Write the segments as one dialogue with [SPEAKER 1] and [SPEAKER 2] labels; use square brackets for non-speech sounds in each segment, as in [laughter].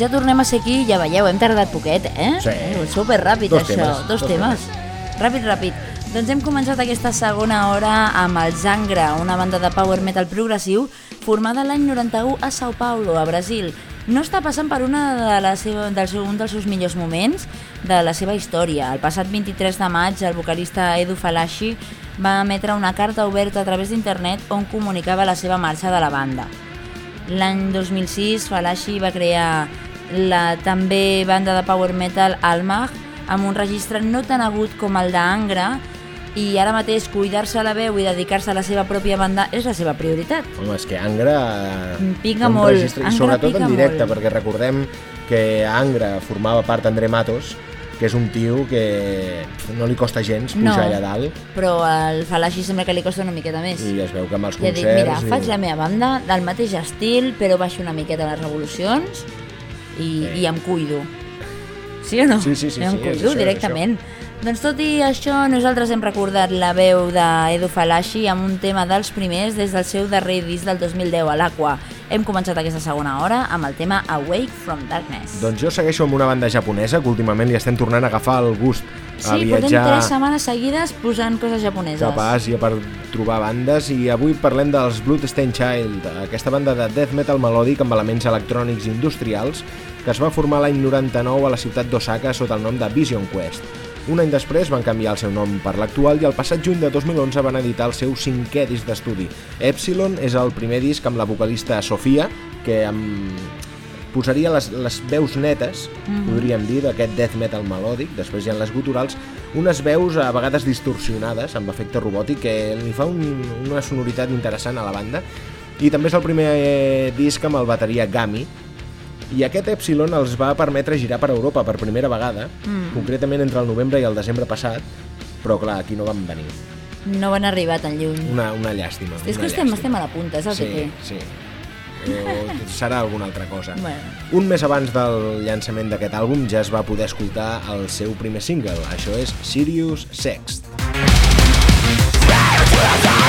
[SPEAKER 1] Doncs ja tornem a ser aquí, ja veieu, hem tardat poquet, eh?
[SPEAKER 2] Sí.
[SPEAKER 1] Super ràpid,
[SPEAKER 2] Dos
[SPEAKER 1] això.
[SPEAKER 2] temes,
[SPEAKER 1] Dos,
[SPEAKER 2] dos
[SPEAKER 1] temes. Ràpid, ràpid. Doncs hem començat aquesta segona hora amb el Zangra, una banda de power metal progressiu formada l'any 91 a Sao Paulo, a Brasil. No està passant per una de la seva, del seu, un dels seus millors moments de la seva història. El passat 23 de maig, el vocalista Edu Falashi va emetre una carta oberta a través d'internet on comunicava la seva marxa de la banda. L'any 2006, Falashi va crear la també banda de power metal Almag amb un registre no tan agut com el d'Angra i ara mateix cuidar-se la veu i dedicar-se a la seva pròpia banda és la seva prioritat.
[SPEAKER 2] Home, és que Angra...
[SPEAKER 1] Pica molt,
[SPEAKER 2] registre- i
[SPEAKER 1] Angra
[SPEAKER 2] sobretot
[SPEAKER 1] pica
[SPEAKER 2] en directe,
[SPEAKER 1] molt.
[SPEAKER 2] perquè recordem que Angra formava part André Matos, que és un tio que no li costa gens pujar
[SPEAKER 1] No.
[SPEAKER 2] allà dalt
[SPEAKER 1] Però al Falashi sembla que li costa una miqueta més.
[SPEAKER 2] i es veu que amb els
[SPEAKER 1] Ja
[SPEAKER 2] concerts...
[SPEAKER 1] dic, mira,
[SPEAKER 2] i-
[SPEAKER 1] faig la meva banda del mateix estil, però baixo una miqueta les revolucions i,
[SPEAKER 2] Sí.
[SPEAKER 1] i em cuido. Sí o no?
[SPEAKER 2] Sí, sí, sí,
[SPEAKER 1] em
[SPEAKER 2] sí,
[SPEAKER 1] cuido
[SPEAKER 2] això,
[SPEAKER 1] directament. Doncs tot i això, nosaltres hem recordat la veu d'Edu Falashi amb un tema dels primers des del seu darrer disc del 2010 a l'Aqua. Hem començat aquesta segona hora amb el tema Awake from Darkness.
[SPEAKER 2] Doncs jo segueixo amb una banda japonesa que últimament li estem tornant a agafar el gust a
[SPEAKER 1] sí, portem
[SPEAKER 2] viatjar
[SPEAKER 1] tres setmanes seguides posant coses japoneses.
[SPEAKER 2] cap a Àsia per trobar bandes i avui parlem dels Bloodstained Child, aquesta banda de death metal melòdic amb elements electrònics industrials que es va formar l'any 99 a la ciutat d'Osaka sota el nom de Vision Quest. Un any després van canviar el seu nom per l'actual i el passat juny de 2011 van editar el seu cinquè disc d'estudi. Epsilon és el primer disc amb la vocalista Sofia, que amb posaria les, les veus netes, mm -hmm. podríem dir, d'aquest death metal melòdic, després hi ha les guturals, unes veus a vegades distorsionades, amb efecte robòtic, que li fa un, una sonoritat interessant a la banda, i també és el primer eh, disc amb el bateria Gami, i aquest Epsilon els va permetre girar per Europa per primera vegada, mm. concretament entre el novembre i el desembre passat, però clar, aquí no van venir.
[SPEAKER 1] No van arribar tan lluny.
[SPEAKER 2] Una, una llàstima.
[SPEAKER 1] és
[SPEAKER 2] una
[SPEAKER 1] que estem,
[SPEAKER 2] llàstima.
[SPEAKER 1] estem a la punta, és el
[SPEAKER 2] sí,
[SPEAKER 1] que té.
[SPEAKER 2] Sí, o serà alguna altra cosa.
[SPEAKER 1] Bueno.
[SPEAKER 2] Un mes abans del llançament d'aquest àlbum ja es va poder escoltar el seu primer single, això és Sirius Sext.
[SPEAKER 3] Friday,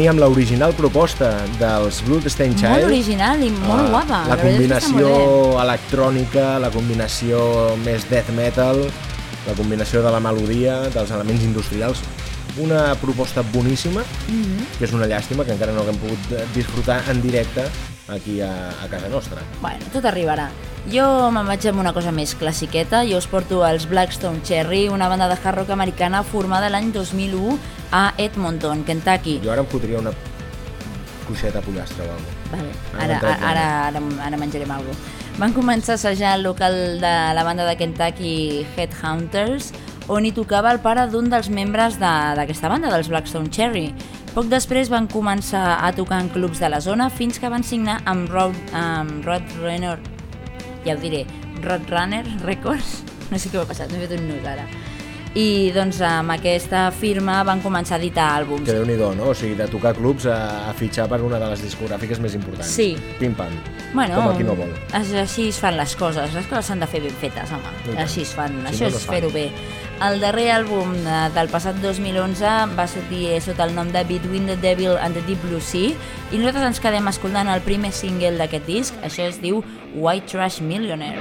[SPEAKER 2] Teníem l'original proposta dels Bloodstained Child.
[SPEAKER 4] Molt original i molt
[SPEAKER 2] Ah,
[SPEAKER 4] guapa.
[SPEAKER 2] La
[SPEAKER 4] està
[SPEAKER 2] combinació electrònica, la combinació més death metal, la combinació de la melodia, dels elements industrials. Una proposta boníssima,
[SPEAKER 4] Mhm.
[SPEAKER 2] que és una llàstima que encara no haguem pogut eh, disfrutar en directe aquí a, a casa nostra.
[SPEAKER 4] Bueno, tot arribarà. Jo me'n vaig amb una cosa més classiqueta. Jo us porto els Blackstone Cherry, una banda de hard rock americana formada l'any 2001 a Edmonton, Kentucky.
[SPEAKER 2] Jo ara em fotria una cuixeta pollastre o alguna
[SPEAKER 4] Vale.
[SPEAKER 2] Ara
[SPEAKER 4] Ara, ara, ara, ara menjarem alguna cosa. Van començar a assajar al local de la banda de Kentucky Headhunters, on hi tocava el pare d'un dels membres de- d'aquesta banda, dels Blackstone Cherry. Poc després van començar a tocar en clubs de la zona fins que van signar amb Road, amb Roadrunner, ja ho diré, Roadrunner Records, no sé què m'ha passat, m'he fet un nus ara. I doncs amb aquesta firma van començar a editar àlbums.
[SPEAKER 2] Que déu-n'hi-do, no? O sigui, de tocar clubs a, a fitxar per una de les discogràfiques més importants.
[SPEAKER 4] Sí.
[SPEAKER 2] Pim-pam.
[SPEAKER 4] Bueno,
[SPEAKER 2] Com qui no vol.
[SPEAKER 4] Així, es fan les coses, les coses s'han de fer ben fetes, home.
[SPEAKER 2] Tant.
[SPEAKER 4] Així es fan,
[SPEAKER 2] Si
[SPEAKER 4] això
[SPEAKER 2] no, no
[SPEAKER 4] és fer-ho bé. El darrer àlbum eh, del passat 2011 va sortir sota el nom de Between the Devil and the Deep Blue Sea i nosaltres ens quedem escoltant el primer single d'aquest disc, això es diu White Trash Millionaire.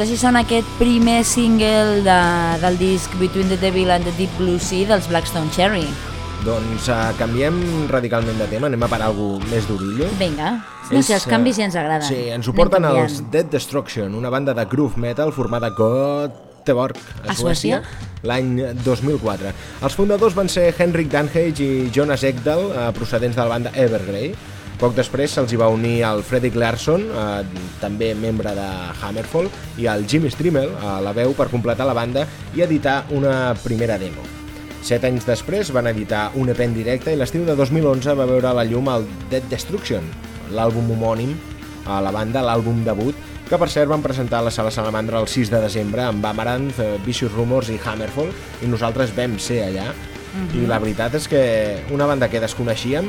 [SPEAKER 4] Doncs així sona aquest primer single de, del disc Between the Devil and the Deep Blue Sea dels Blackstone Cherry.
[SPEAKER 2] Doncs uh, canviem radicalment de tema, anem a parar alguna més d'orillo.
[SPEAKER 4] Vinga, no sé, els
[SPEAKER 2] eh,
[SPEAKER 4] canvis ja ens agraden.
[SPEAKER 2] Sí, ens ho
[SPEAKER 4] Anem
[SPEAKER 2] porten
[SPEAKER 4] canviant.
[SPEAKER 2] els Dead Destruction, una banda de groove metal formada a Göteborg, a
[SPEAKER 4] A Suècia?
[SPEAKER 2] Suècia, l'any 2004. Els fundadors van ser Henrik Danhage i Jonas Ekdal, eh, procedents de la banda Evergrey. Poc després se'ls hi va unir el Fredrik Larsson, eh, també membre de Hammerfall, i el Jimmy Strimmel, a la veu, per completar la banda i editar una primera demo. Set anys després van editar un EP en directe i l'estiu de 2011 va veure a la llum el Dead Destruction,
[SPEAKER 5] l'àlbum homònim a la banda, l'àlbum debut, que per cert van presentar a la Sala Salamandra el 6 de desembre amb Amaranth, eh, Vicious Rumors i Hammerfall i nosaltres vam ser allà i la veritat és que una banda que desconeixíem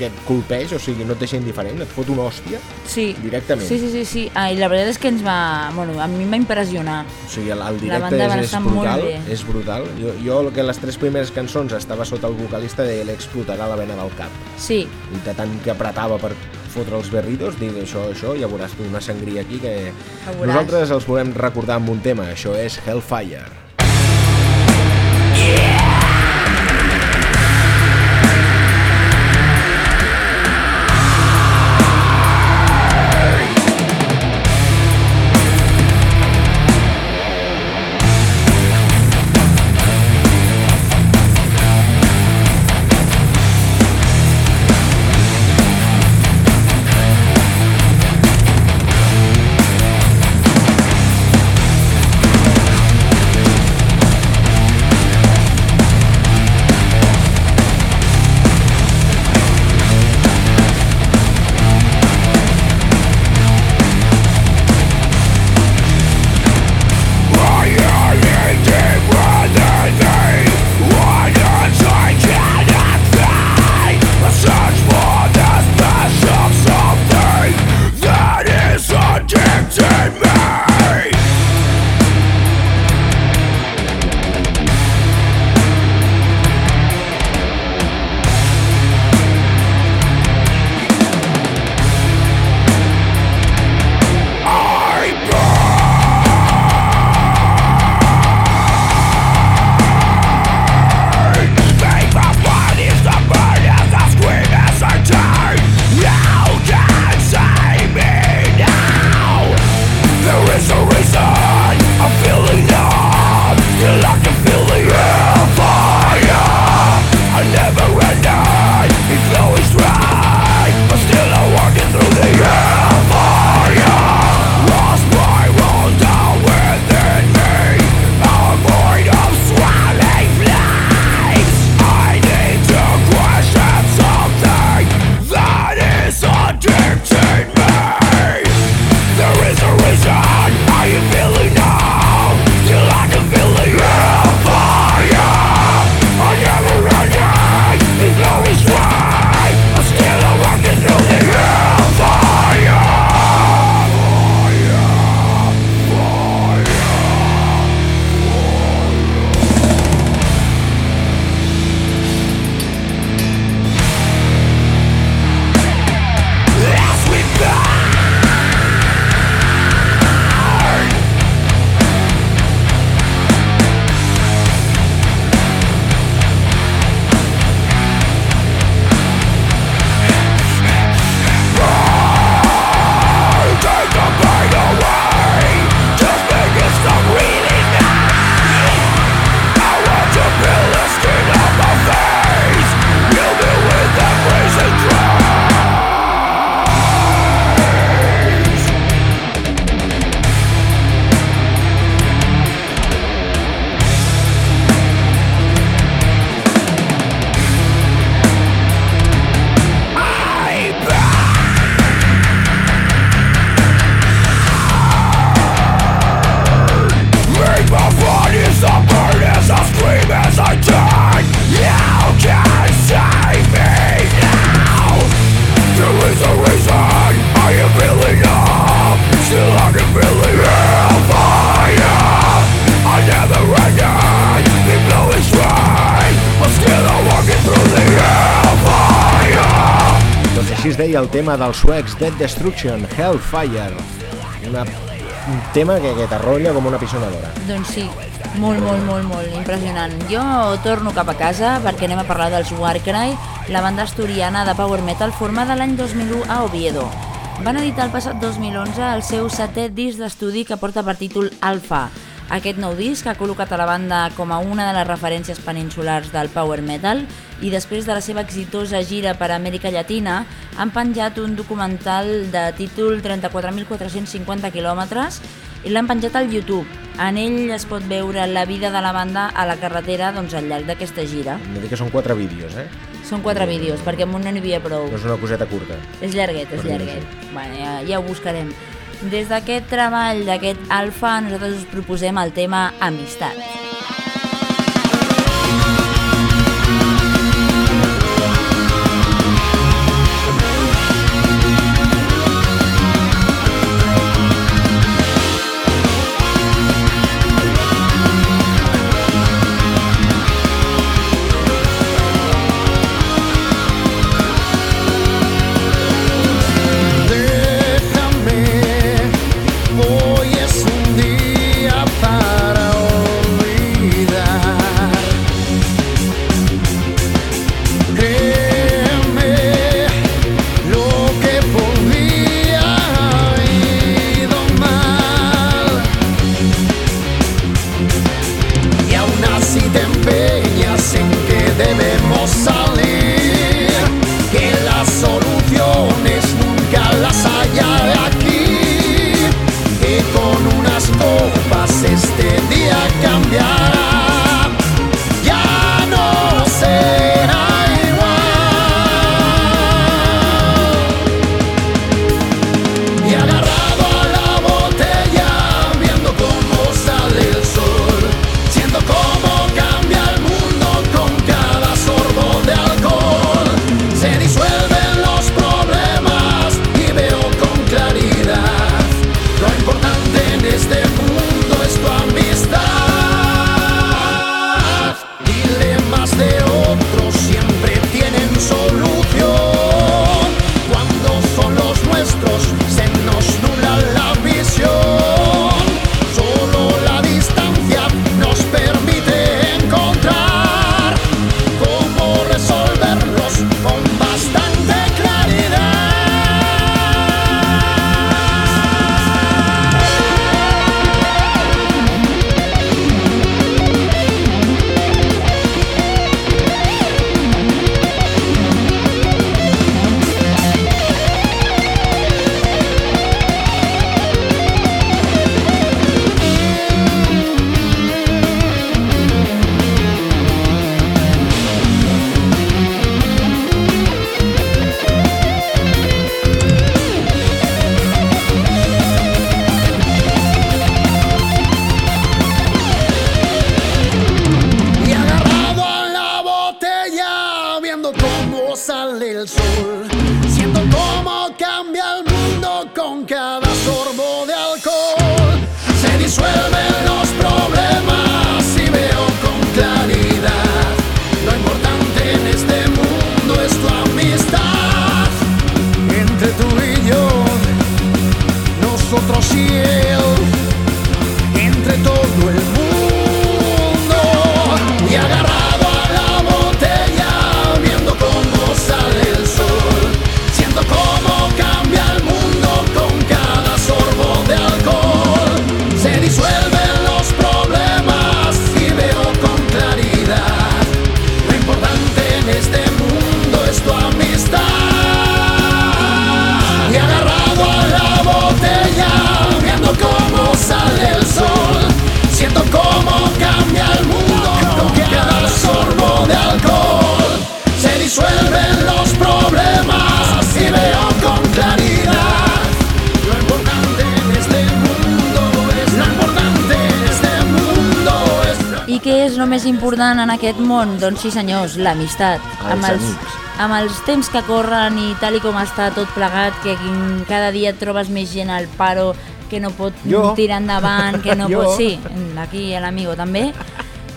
[SPEAKER 5] que et colpeix, o sigui, no et deixa indiferent, et fot una hòstia
[SPEAKER 1] Sí.
[SPEAKER 5] Directament.
[SPEAKER 1] Sí, sí, sí, sí. Ah, I la veritat és que ens va... Bueno, a mi em va impressionar.
[SPEAKER 5] O sigui, el, el directe és, és brutal, és brutal. Jo, jo que les tres primeres cançons estava sota el vocalista de l'explotarà la vena del cap.
[SPEAKER 1] Sí,
[SPEAKER 5] I de tant que apretava per fotre els berritos, dic això, això, ja veuràs tu una sangria aquí que... Nosaltres els volem recordar amb un tema, això és Hellfire. Tema dels suecs Dead Destruction, Hellfire. Una, un tema que, que t'arrolla com una pisonadora.
[SPEAKER 1] doncs sí. Molt, molt, molt, molt impressionant. Jo torno cap a casa perquè anem a parlar dels Warcry, la banda asturiana de power metal formada l'any 2001 a Oviedo. Van editar el passat 2011 el seu setè disc d'estudi que porta per títol Alpha. Aquest nou disc ha col·locat a la banda com a una de les referències peninsulars del power metal i després de la seva exitosa gira per Amèrica Llatina han penjat un documental de títol 34.450 quilòmetres
[SPEAKER 6] i l'han penjat al YouTube. En ell es pot veure la vida de la banda a la carretera doncs, al llarg d'aquesta gira.
[SPEAKER 2] De dir que són quatre vídeos, eh?
[SPEAKER 6] Són quatre vídeos, perquè amb un no n'hi havia prou.
[SPEAKER 2] No és una coseta curta.
[SPEAKER 6] És llarguet, és llarguet. Bueno, ja, ja ho buscarem. Des d'aquest treball, d'aquest alfa, nosaltres us proposem el tema Amistat. Important en aquest món? Doncs sí senyors, l'amistat. Amb els,
[SPEAKER 2] amics.
[SPEAKER 6] amb els temps que corren i tal i com està tot plegat, que cada dia trobes més gent al paro que no pot
[SPEAKER 2] Jo.
[SPEAKER 6] tirar endavant, que no [laughs]
[SPEAKER 2] Jo.
[SPEAKER 6] pot... Sí, aquí l'amigo també.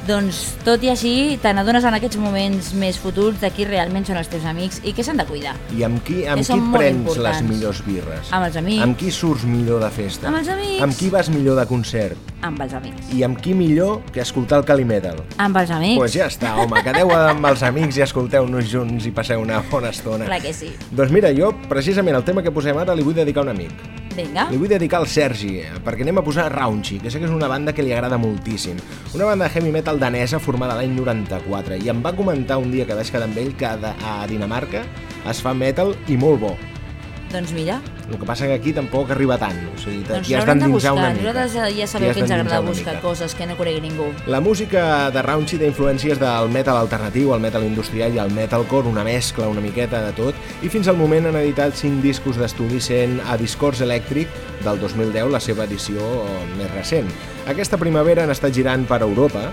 [SPEAKER 6] Doncs tot i així, te n'adones en aquests moments més futurs de qui realment són els teus amics i que s'han de cuidar.
[SPEAKER 2] I amb qui, amb qui prens les
[SPEAKER 6] importants.
[SPEAKER 2] millors birres?
[SPEAKER 6] Amb els amics.
[SPEAKER 2] Amb qui surts millor de festa?
[SPEAKER 6] Amb els amics.
[SPEAKER 2] Amb qui vas millor de concert?
[SPEAKER 6] Amb els amics.
[SPEAKER 2] I amb qui millor que escoltar el Calimetal?
[SPEAKER 6] Amb els amics.
[SPEAKER 2] Doncs pues ja està, home, quedeu amb els amics i escolteu-nos junts i passeu una bona estona.
[SPEAKER 6] Clar que sí.
[SPEAKER 2] Doncs mira, jo, precisament el tema que posem ara li vull dedicar a un amic.
[SPEAKER 6] Vinga.
[SPEAKER 2] Li vull dedicar al Sergi, eh, perquè anem a posar Raunchy, que sé que és una banda que li agrada moltíssim. Una banda de heavy metal danesa formada l'any 94, i em va comentar un dia que vaig quedar amb ell que a Dinamarca es fa metal i molt bo.
[SPEAKER 6] Doncs mira,
[SPEAKER 2] El que passa que aquí tampoc arriba tant. O sigui,
[SPEAKER 1] Doncs
[SPEAKER 2] aquí has d'endinsar una mica.
[SPEAKER 1] Nosaltres ja
[SPEAKER 2] T'hi
[SPEAKER 1] sabeu que ens agrada buscar coses que no conegui ningú.
[SPEAKER 2] La música de Raunchy té influències del metal alternatiu, el metal industrial i el metalcore, una mescla una miqueta de tot, i fins al moment han editat 5 discos d'estudi sent a Discourse Electric del 2010 la seva edició eh, més recent. Aquesta primavera han estat girant per Europa,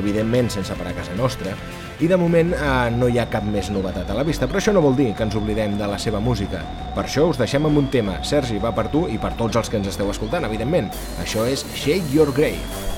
[SPEAKER 2] evidentment sense parar a casa nostra, i de moment eh, no hi ha cap més novetat a la vista, però això no vol dir que ens oblidem de la seva música. Per això us deixem amb un tema. Sergi, va per tu i per tots els que ens esteu escoltant, evidentment. Això és Shake Your Grave.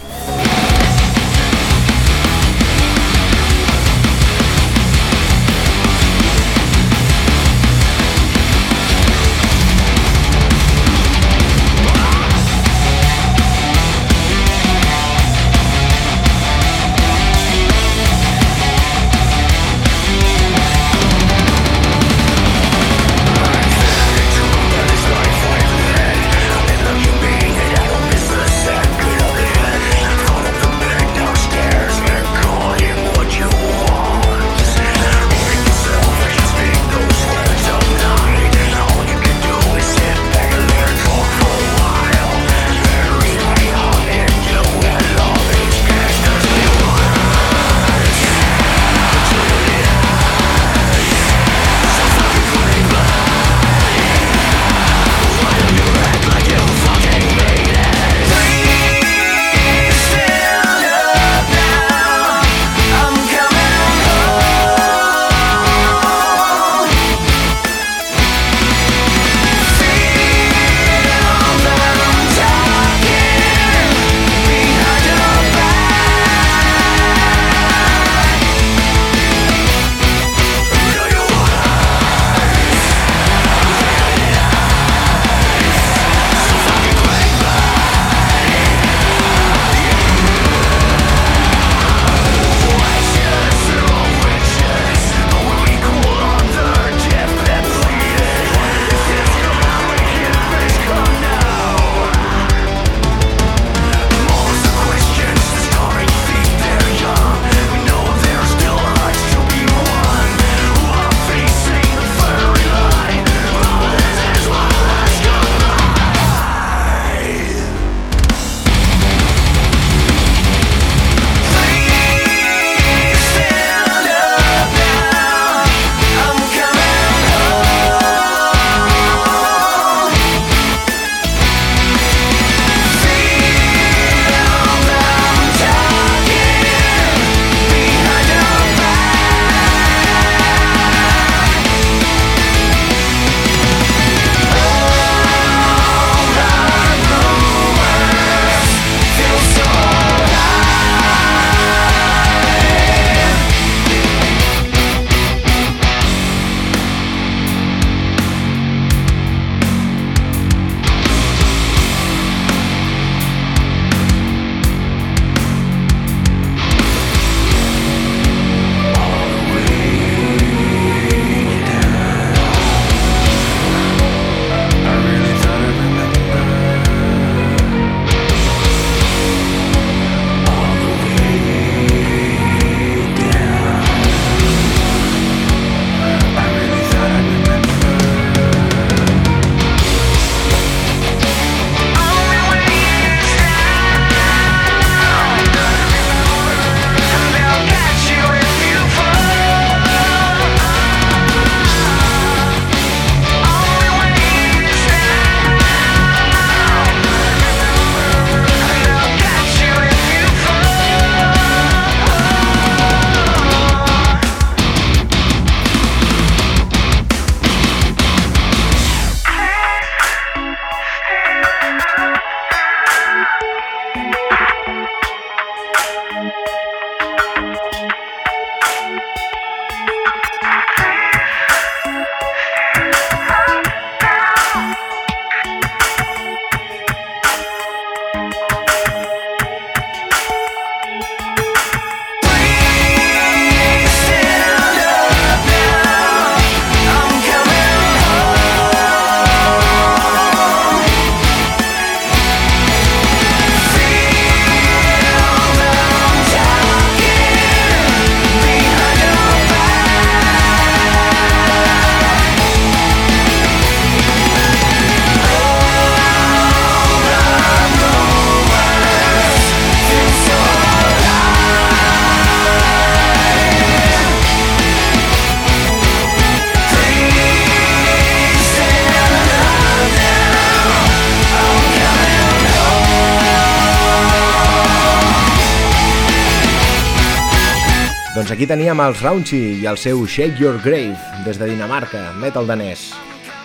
[SPEAKER 2] Teníem els Raunchy i el seu Shake Your Grave, des de Dinamarca, metal danès.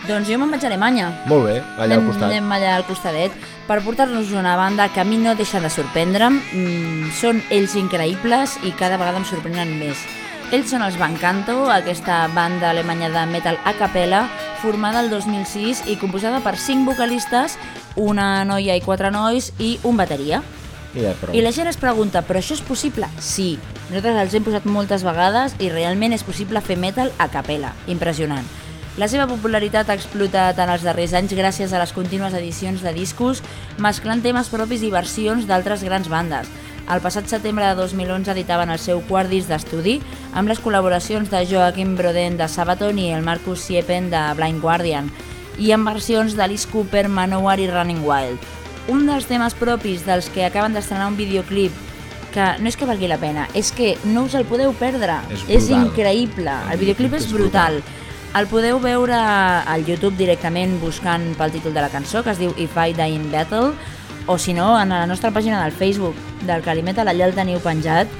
[SPEAKER 1] Doncs jo me'n vaig a Alemanya.
[SPEAKER 2] Molt bé, allà al costat.
[SPEAKER 1] Anem allà al costadet per portar-nos una banda que a mi no deixa de sorprendre'm. Mm, són ells increïbles i cada vegada em sorprenen més. Ells són els Van Canto, aquesta banda alemanya de metal a capella, formada el 2006 i composada per cinc vocalistes, una noia i quatre nois i un bateria.
[SPEAKER 2] I, ja.
[SPEAKER 1] I la gent es pregunta, però això és possible? Sí. Nosaltres els hem posat moltes vegades i realment és possible fer metal a capella. Impressionant. La seva popularitat ha explotat en els darrers anys gràcies a les contínues edicions de discos, mesclant temes propis i versions d'altres grans bandes. El passat setembre de 2011 editaven el seu quart disc d'estudi amb les col·laboracions de Joachim Broden de Sabaton i el Marcus Siepen de Blind Guardian i amb versions d'Alice Cooper, Manowar i Running Wild. Un dels temes propis dels que acaben d'estrenar un videoclip que no és que valgui la pena, és que no us el podeu perdre.
[SPEAKER 2] És
[SPEAKER 1] és
[SPEAKER 2] brutal.
[SPEAKER 1] increïble. El videoclip és
[SPEAKER 2] és
[SPEAKER 1] brutal. El podeu veure al YouTube directament buscant pel títol de la cançó, que es diu If I Die in Battle, o si no, en la nostra pàgina del Facebook del Calimetal, allà el teniu penjat.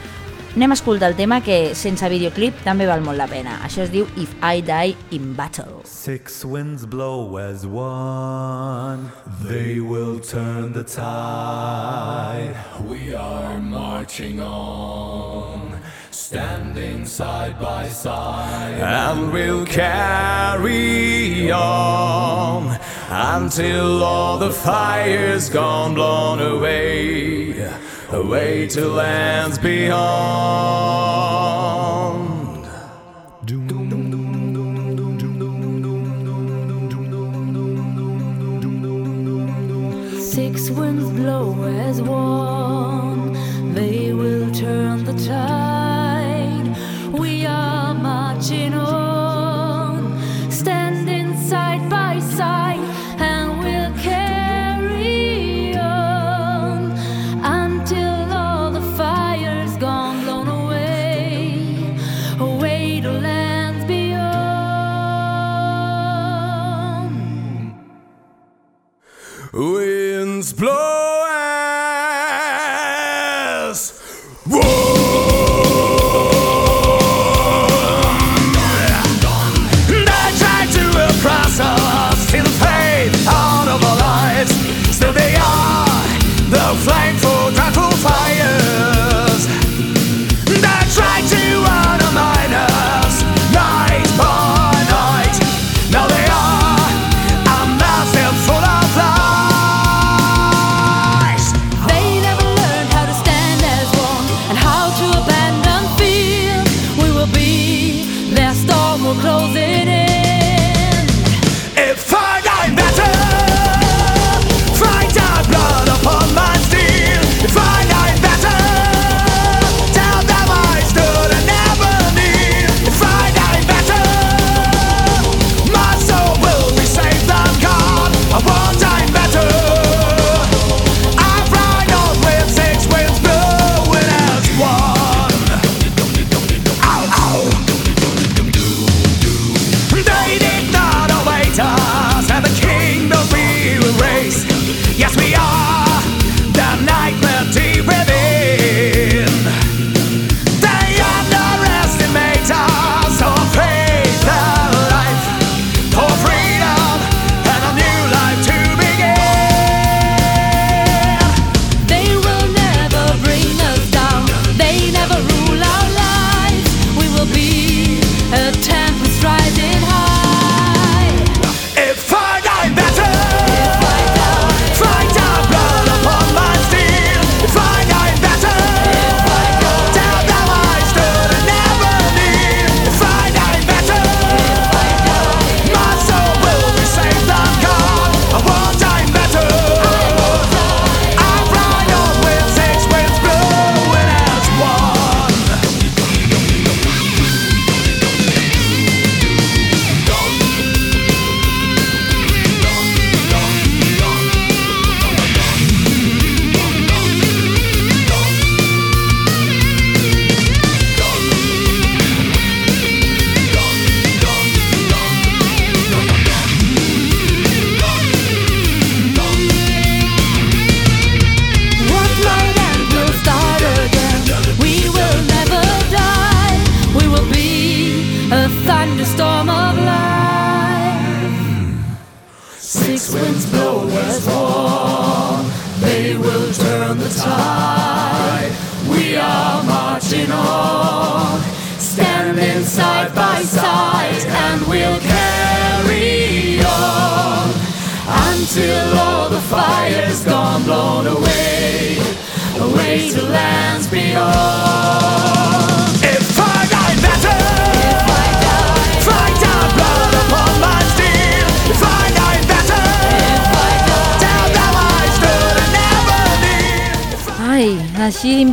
[SPEAKER 1] Anem a escoltar el tema que sense videoclip també val molt la pena. Això es diu If I Die in Battle.
[SPEAKER 4] Six winds blow as one, they will turn the tide. We are marching on, standing side by side, and we'll carry on until all the fire's gone, blown away, away to lands beyond.
[SPEAKER 3] Six winds blow as one, they will turn the tide. We are marching on,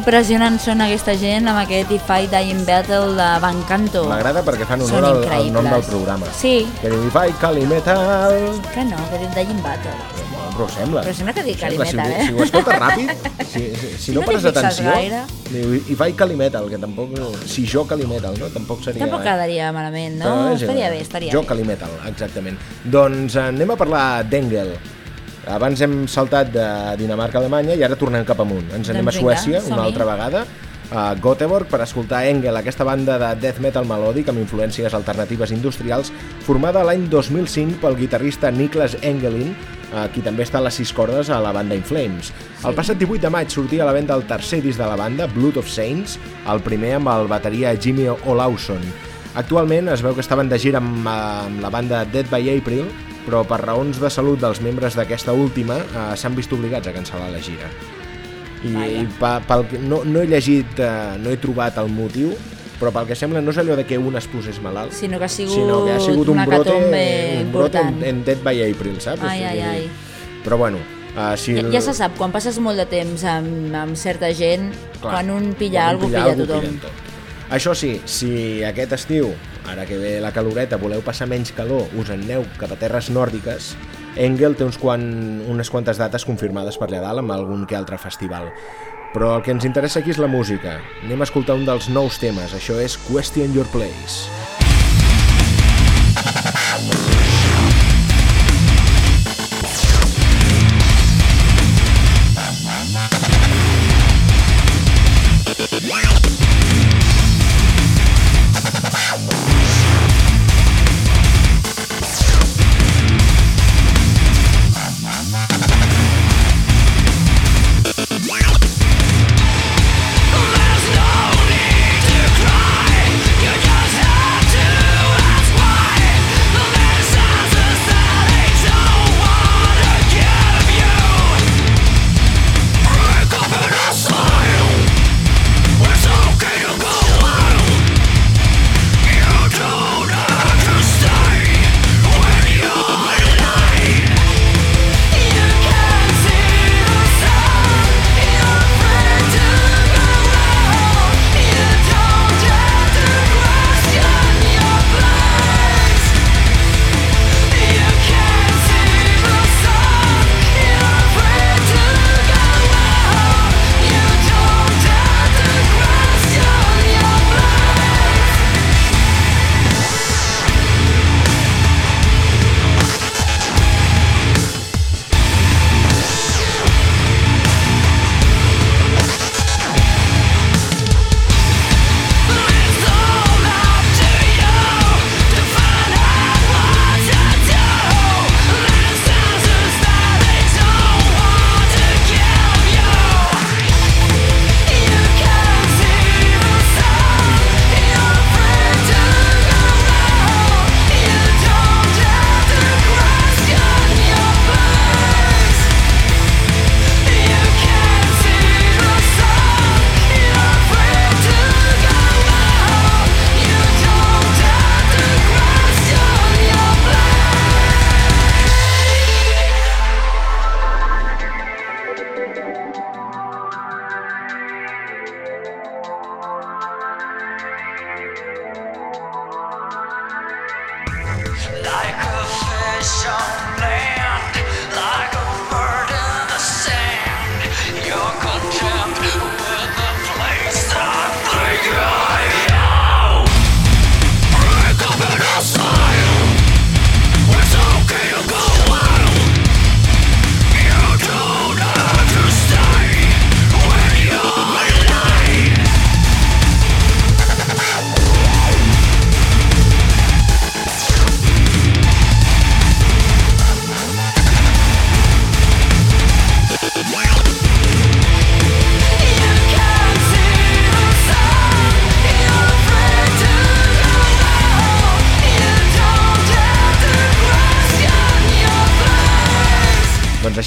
[SPEAKER 1] així impressionant són aquesta gent amb aquest If I Die in Battle de Van Canto.
[SPEAKER 2] M'agrada perquè fan honor al, al nom del programa.
[SPEAKER 1] Sí,
[SPEAKER 2] Que diu Ifai Calimetal...
[SPEAKER 1] que no, que diu Die in Battle.
[SPEAKER 2] Però sembla.
[SPEAKER 1] Però sembla que diu
[SPEAKER 2] Sembla, si,
[SPEAKER 1] Calimetal,
[SPEAKER 2] ho-
[SPEAKER 1] eh?
[SPEAKER 2] Si ho escoltes ràpid, si, [laughs] si, si no,
[SPEAKER 1] no
[SPEAKER 2] pares atenció,
[SPEAKER 1] gaire.
[SPEAKER 2] diu Ifai Calimetal, que tampoc... Si jo Calimetal, no? Tampoc seria...
[SPEAKER 1] Tampoc quedaria malament, no?
[SPEAKER 2] Però és
[SPEAKER 1] estaria bé, estaria
[SPEAKER 2] Jo
[SPEAKER 1] bé.
[SPEAKER 2] Calimetal, exactament. Doncs eh, anem a parlar d'Engel. Abans hem saltat de Dinamarca a Alemanya i ara tornem cap amunt. Ens anem
[SPEAKER 1] Doncs
[SPEAKER 2] a Suècia una altra vegada a Göteborg per escoltar Engel, aquesta banda de death metal melòdic amb influències alternatives industrials, formada l'any 2005 pel guitarrista Niklas Engelin, qui també està a les sis cordes a la banda In Flames. El passat 18 de maig sortia a la venda el tercer disc de la banda, Blood of Saints, el primer amb el bateria Jimmy Olauson. Actualment es veu que estaven de gira amb, amb la banda Dead by April, però per raons de salut dels membres d'aquesta última eh, s'han vist obligats a cancel·lar la gira. I, i pa, pel, que- no, no he llegit, eh, no he trobat el motiu, però pel que sembla no és allò de que un es posés malalt,
[SPEAKER 1] Sinó que ha sigut,
[SPEAKER 2] sinó que ha sigut un brote,
[SPEAKER 1] catombe
[SPEAKER 2] un brote en, en Dead by April, saps?
[SPEAKER 1] Ai, ai, ai.
[SPEAKER 2] Però bueno, uh, si...
[SPEAKER 1] Ja, ja se sap, quan passes molt de temps amb, amb certa gent,
[SPEAKER 2] Clar,
[SPEAKER 1] quan un pilla
[SPEAKER 2] quan
[SPEAKER 1] alguna cosa, pilla
[SPEAKER 2] algú,
[SPEAKER 1] tothom.
[SPEAKER 2] tot. Això sí, si aquest estiu, ara que ve la caloreta, voleu passar menys calor, us aneu cap a terres nòrdiques, Engel té uns quan, unes quantes dates confirmades per allà dalt amb algun que altre festival. Però el que ens interessa aquí és la música. Anem a escoltar un dels nous temes, això és Question Your Place.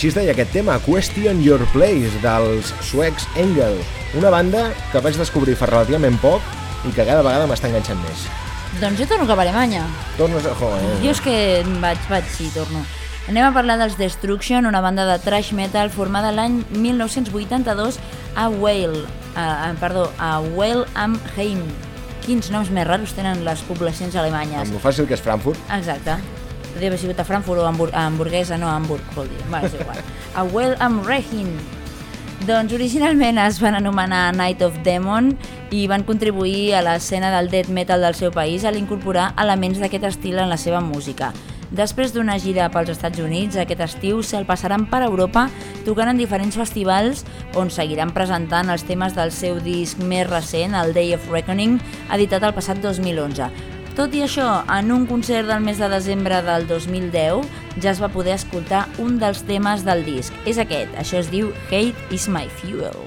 [SPEAKER 2] Així es deia aquest tema, Question Your Place, dels suecs Engel, una banda que vaig descobrir fa relativament poc i que cada vegada m'està enganxant més.
[SPEAKER 1] Doncs jo torno cap a Alemanya.
[SPEAKER 2] Tornes a...
[SPEAKER 1] Jo és que vaig, vaig, sí, torno. Anem a parlar dels Destruction, una banda de thrash metal formada l'any 1982 a Wale, a, a, perdó, a Wale am Heim. Quins noms més raros tenen les poblacions alemanyes.
[SPEAKER 2] Amb lo fàcil que és Frankfurt.
[SPEAKER 1] Exacte. Podria haver sigut a Frankfurt o a, Hamburg, a Hamburguesa, no a Hamburg, vol dir. Bueno, és igual. A Well am Rehin. Doncs originalment es van anomenar Night of Demon i van contribuir a l'escena del death metal del seu país a l'incorporar elements d'aquest estil en la seva música. Després d'una gira pels Estats Units, aquest estiu se'l passaran per Europa tocant en diferents festivals on seguiran presentant els temes del seu disc més recent, el Day of Reckoning, editat el passat 2011. Tot i això, en un concert del mes de desembre del 2010 ja es va poder escoltar un dels temes del disc. És aquest, això es diu Hate is my fuel.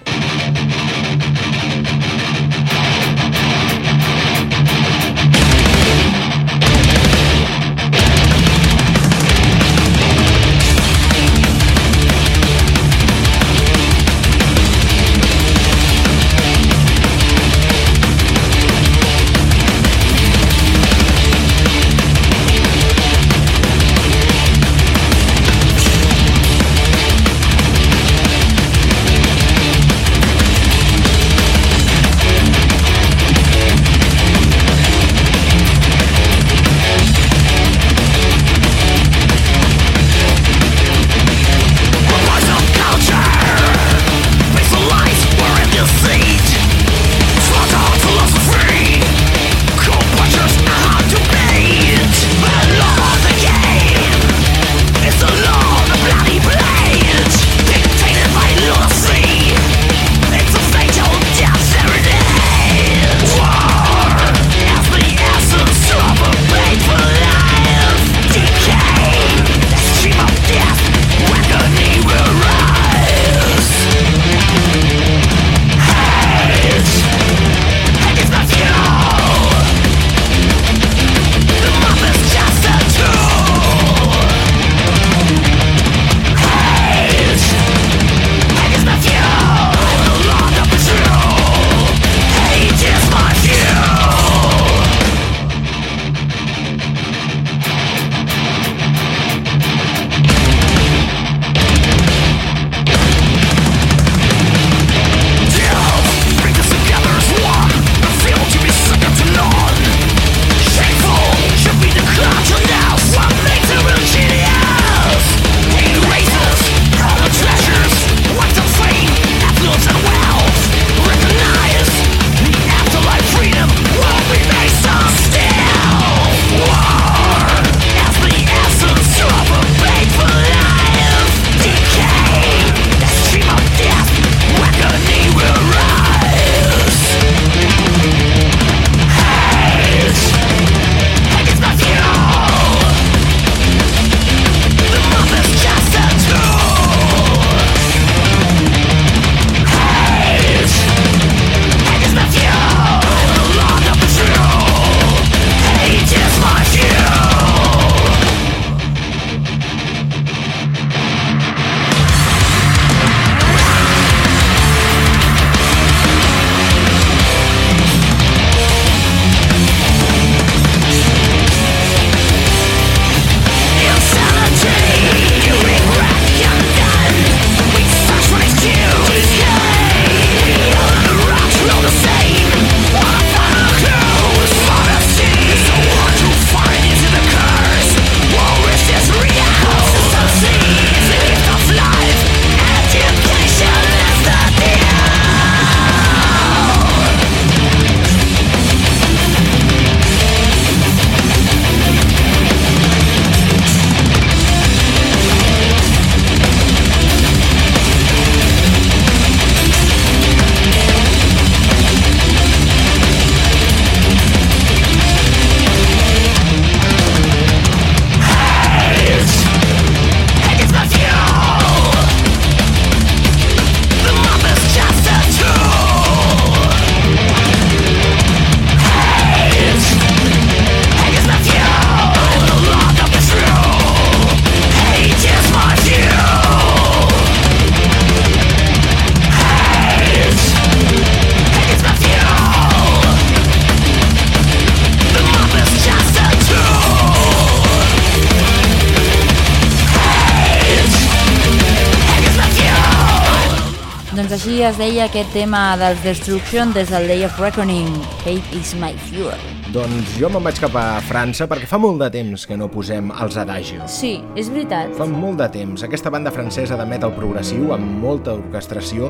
[SPEAKER 1] Doncs així es deia aquest tema dels Destruction des del Day of Reckoning, Hate is my fuel.
[SPEAKER 4] Doncs jo me'n vaig cap a França perquè fa molt de temps que no posem els adagios.
[SPEAKER 1] Sí, és veritat.
[SPEAKER 4] Fa molt de temps. Aquesta banda francesa de metal progressiu amb molta orquestració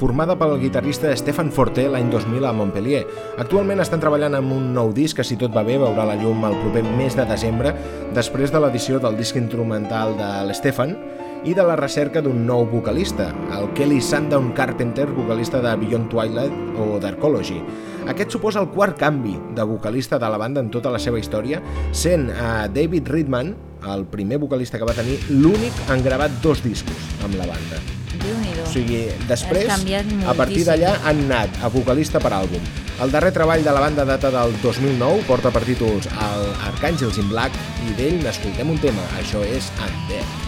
[SPEAKER 4] formada pel guitarrista Stéphane Forté l'any 2000 a Montpellier. Actualment estan treballant amb un nou disc que, si tot va bé, veurà la llum el proper mes de desembre, després de l'edició del disc instrumental de l'Stefan i de la recerca d'un nou vocalista, el Kelly Sandown Carpenter, vocalista de Beyond Twilight o d'Arcology. Aquest suposa el quart canvi de vocalista de la banda en tota la seva història, sent a David Ridman, el primer vocalista que va tenir, l'únic en gravar dos discos amb la banda. O sigui, després, a partir d'allà han anat a vocalista per àlbum. El darrer treball de la banda data del 2009, porta per títols el Arcàngels in Black i d'ell n'escoltem un tema, això és Undead.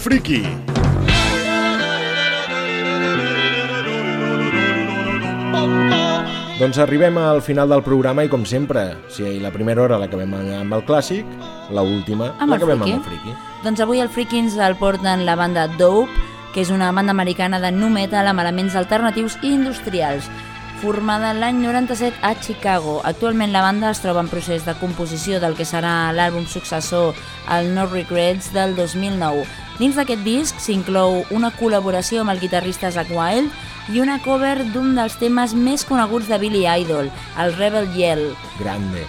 [SPEAKER 4] Friki.
[SPEAKER 3] Doncs arribem al final del programa i com sempre, si la primera hora l'acabem amb el clàssic, la última l'acabem amb el friki.
[SPEAKER 1] Doncs avui el friki ens el porten la banda Dope, que és una banda americana de nu metal amb elements alternatius i industrials. Formada l'any 97 a Chicago. Actualment la banda es troba en procés de composició del que serà l'àlbum successor al No Regrets del 2009. Dins d'aquest disc s'inclou una col·laboració amb el guitarrista Zack Wild i una cover d'un dels temes més coneguts de Billy Idol, el Rebel Yell.
[SPEAKER 3] Grande.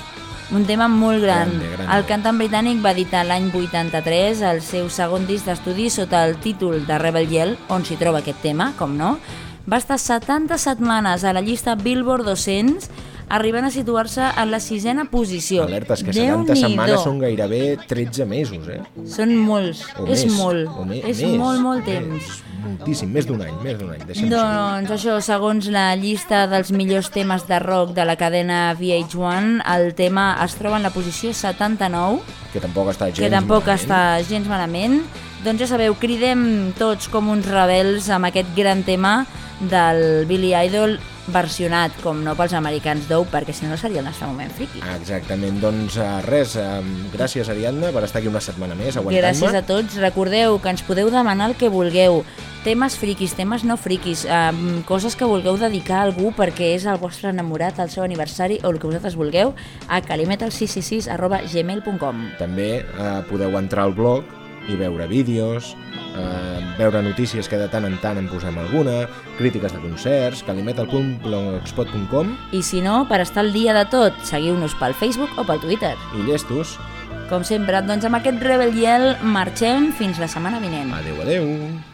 [SPEAKER 1] Un tema molt gran.
[SPEAKER 3] Grande, grande.
[SPEAKER 1] El cantant britànic va editar l'any 83 el seu segon disc d'estudi sota el títol de Rebel Yell, on s'hi troba aquest tema, com no. Va estar 70 setmanes a la llista Billboard 200, arribant a situar-se en la sisena posició.
[SPEAKER 3] Alertes, que 70
[SPEAKER 1] Déu-n'hi-do.
[SPEAKER 3] setmanes són gairebé 13 mesos, eh?
[SPEAKER 1] Són molts,
[SPEAKER 3] O
[SPEAKER 1] és
[SPEAKER 3] més,
[SPEAKER 1] molt,
[SPEAKER 3] o me-
[SPEAKER 1] és
[SPEAKER 3] més,
[SPEAKER 1] molt, molt
[SPEAKER 3] més,
[SPEAKER 1] temps.
[SPEAKER 3] Moltíssim, més d'un any, més d'un any.
[SPEAKER 1] Doncs això, segons la llista dels millors temes de rock de la cadena VH1, el tema es troba en la posició 79,
[SPEAKER 3] que tampoc està gens
[SPEAKER 1] que tampoc
[SPEAKER 3] malament.
[SPEAKER 1] està gens malament. Doncs ja sabeu, cridem tots com uns rebels amb aquest gran tema del Billy Idol versionat, com no pels americans Dope, perquè si no seria el nostre moment friki.
[SPEAKER 3] Ah, Exactament, doncs uh, res, uh, gràcies Ariadna per estar aquí una setmana més aguantant-me.
[SPEAKER 1] Gràcies a tots. Recordeu que ens podeu demanar el que vulgueu. Temes friquis, temes no friquis, um, coses que vulgueu dedicar a algú perquè és el vostre enamorat, el seu aniversari o el que vosaltres vulgueu a calimetal666 arroba gmail.com
[SPEAKER 3] També uh, podeu entrar al blog i veure vídeos, uh, veure notícies que de tant en tant en posem alguna, crítiques de concerts, calimetal.blogspot.com
[SPEAKER 1] I si no, per estar al dia de tot, seguiu-nos pel Facebook o pel Twitter.
[SPEAKER 3] i llestos.
[SPEAKER 1] Com sempre, doncs amb aquest Rebel Yell marxem fins la setmana vinent.
[SPEAKER 3] Adeu, adeu.